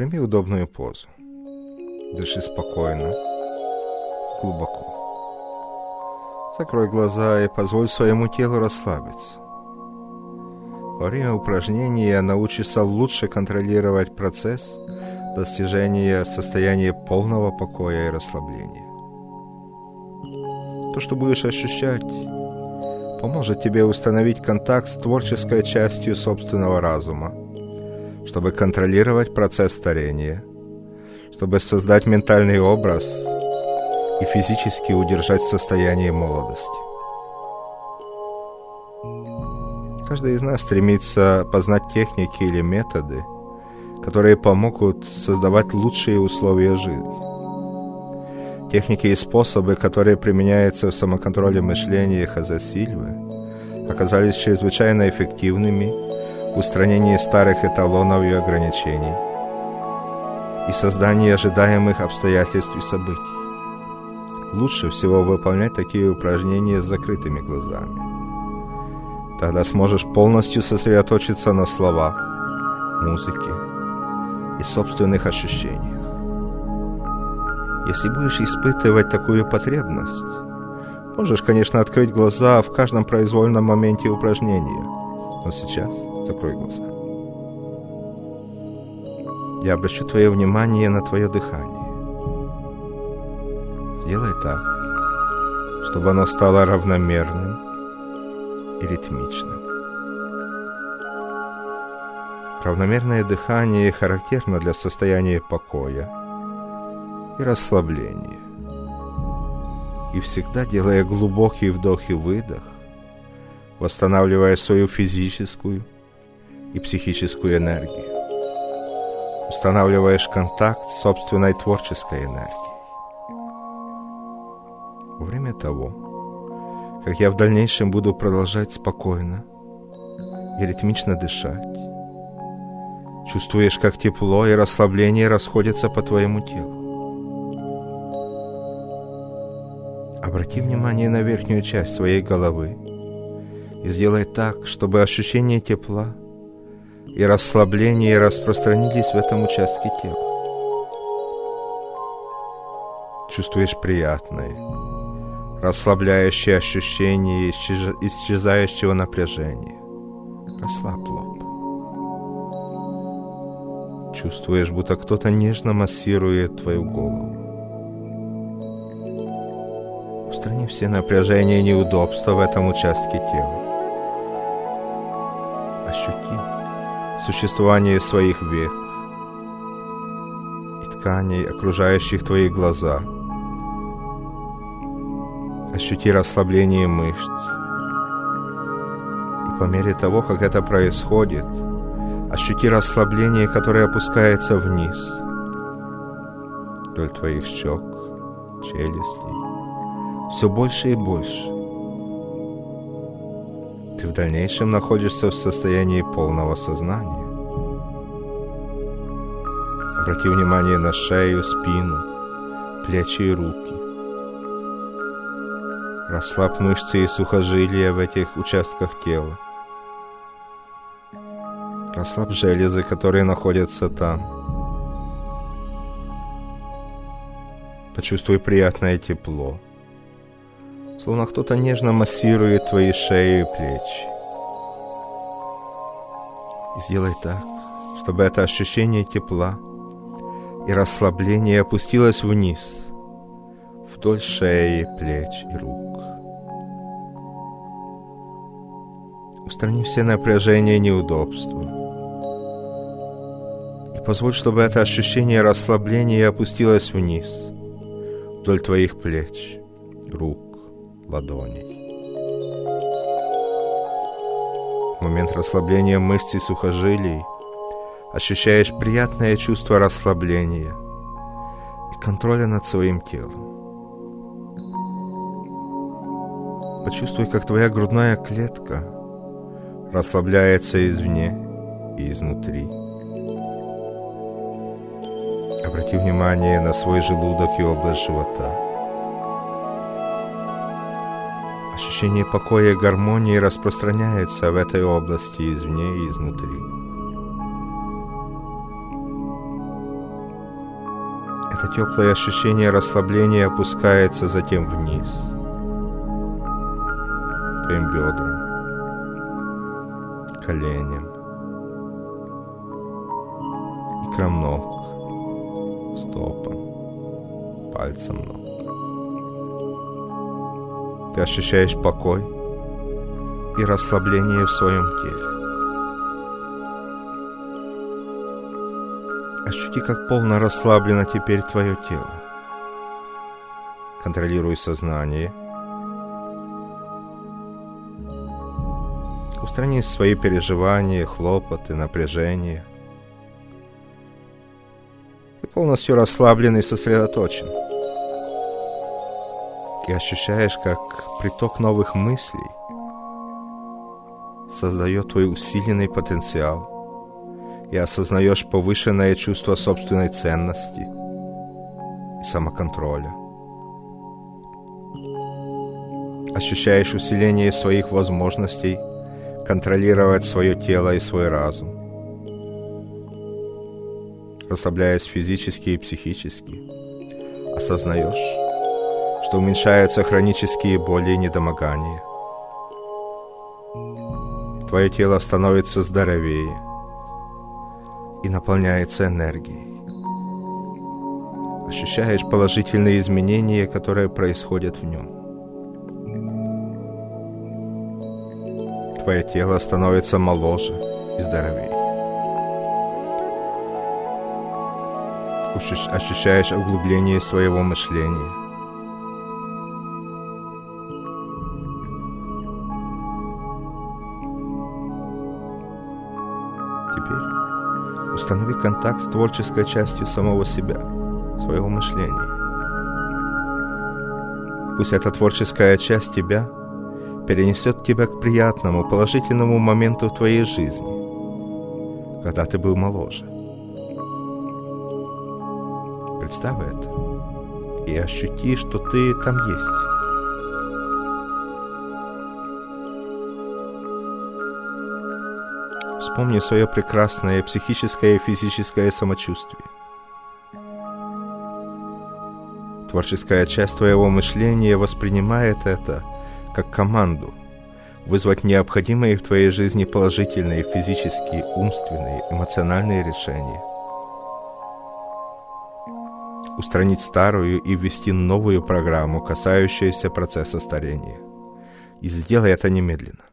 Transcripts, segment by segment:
Прими удобную позу. Дыши спокойно, глубоко. Закрой глаза и позволь своему телу расслабиться. Во время упражнения научишься лучше контролировать процесс достижения состояния полного покоя и расслабления. То, что будешь ощущать, поможет тебе установить контакт с творческой частью собственного разума, чтобы контролировать процесс старения, чтобы создать ментальный образ и физически удержать состояние молодости. Каждый из нас стремится познать техники или методы, которые помогут создавать лучшие условия жизни. Техники и способы, которые применяются в самоконтроле мышления Хазасильвы, оказались чрезвычайно эффективными устранении старых эталонов и ограничений и создании ожидаемых обстоятельств и событий. Лучше всего выполнять такие упражнения с закрытыми глазами. Тогда сможешь полностью сосредоточиться на словах, музыке и собственных ощущениях. Если будешь испытывать такую потребность, можешь, конечно, открыть глаза в каждом произвольном моменте упражнения, но сейчас закрой глаза. Я обращу твое внимание на твое дыхание. Сделай так, чтобы оно стало равномерным и ритмичным. Равномерное дыхание характерно для состояния покоя – и расслабление. И всегда делая глубокий вдох и выдох, восстанавливая свою физическую и психическую энергию. Устанавливаешь контакт с собственной творческой энергией. Во время того, как я в дальнейшем буду продолжать спокойно и ритмично дышать, чувствуешь, как тепло и расслабление расходятся по твоему телу. Обрати внимание на верхнюю часть своей головы и сделай так, чтобы ощущение тепла и расслабления распространились в этом участке тела. Чувствуешь приятное, расслабляющее ощущение исчезающего напряжения. Расслабь лоб. Чувствуешь, будто кто-то нежно массирует твою голову. Устрани все напряжения и неудобства в этом участке тела. Ощути существование своих век и тканей, окружающих твои глаза. Ощути расслабление мышц. И по мере того, как это происходит, ощути расслабление, которое опускается вниз вдоль твоих щек, челюстей, все больше и больше. Ты в дальнейшем находишься в состоянии полного сознания. Обрати внимание на шею, спину, плечи и руки. Расслабь мышцы и сухожилия в этих участках тела. Расслабь железы, которые находятся там. Почувствуй приятное тепло словно кто-то нежно массирует твои шеи и плечи. И сделай так, чтобы это ощущение тепла и расслабления опустилось вниз, вдоль шеи, плеч и рук. Устрани все напряжения и неудобства. И позволь, чтобы это ощущение расслабления опустилось вниз, вдоль твоих плеч, рук, ладоней. Момент расслабления мышц и сухожилий ощущаешь приятное чувство расслабления и контроля над своим телом. Почувствуй, как твоя грудная клетка расслабляется извне и изнутри. Обрати внимание на свой желудок и область живота. Ощущение покоя и гармонии распространяется в этой области извне и изнутри. Это теплое ощущение расслабления опускается затем вниз, твоим бедрам, коленям, икрам ног, стопам, пальцам ног. Ты ощущаешь покой и расслабление в своем теле. Ощути, как полно расслаблено теперь твое тело. Контролируй сознание. Устрани свои переживания, хлопоты, напряжение. Ты полностью расслаблен и сосредоточен. И ощущаешь, как приток новых мыслей создает твой усиленный потенциал – и осознаешь повышенное чувство собственной ценности и самоконтроля. Ощущаешь усиление своих возможностей контролировать свое тело и свой разум. Расслабляясь физически и психически, осознаешь, что уменьшаются хронические боли и недомогания. Твое тело становится здоровее – и наполняется энергией. Ощущаешь положительные изменения, которые происходят в нем. Твое тело становится моложе и здоровее. Ощущаешь углубление своего мышления. Установи контакт с творческой частью самого себя, своего мышления. Пусть эта творческая часть тебя перенесет тебя к приятному, положительному моменту в твоей жизни, когда ты был моложе. Представь это и ощути, что ты там есть. Вспомни свое прекрасное психическое и физическое самочувствие. Творческая часть твоего мышления воспринимает это как команду вызвать необходимые в твоей жизни положительные физические, умственные, эмоциональные решения. Устранить старую и ввести новую программу, касающуюся процесса старения. И сделай это немедленно.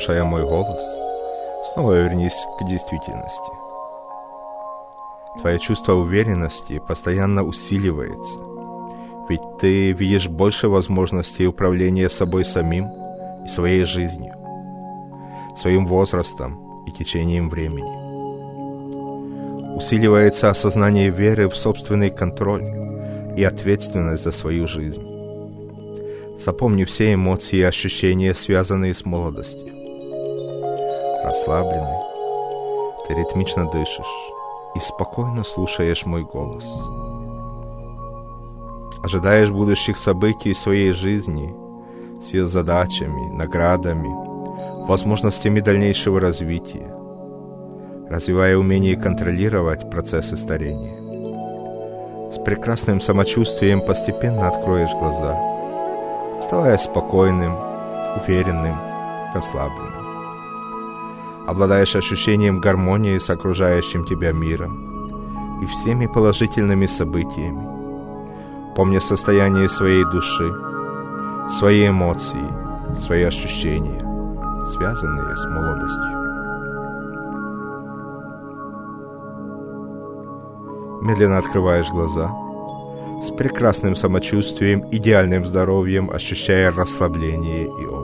Слушая мой голос, снова вернись к действительности. Твое чувство уверенности постоянно усиливается, ведь ты видишь больше возможностей управления собой самим и своей жизнью, своим возрастом и течением времени. Усиливается осознание веры в собственный контроль и ответственность за свою жизнь. Запомни все эмоции и ощущения, связанные с молодостью. Расслабленный, ты ритмично дышишь и спокойно слушаешь мой голос. Ожидаешь будущих событий своей жизни с ее задачами, наградами, возможностями дальнейшего развития, развивая умение контролировать процессы старения. С прекрасным самочувствием постепенно откроешь глаза, оставаясь спокойным, уверенным, расслабленным. Обладаешь ощущением гармонии с окружающим тебя миром и всеми положительными событиями. Помня состояние своей души, свои эмоции, свои ощущения, связанные с молодостью. Медленно открываешь глаза, с прекрасным самочувствием, идеальным здоровьем, ощущая расслабление и отдых.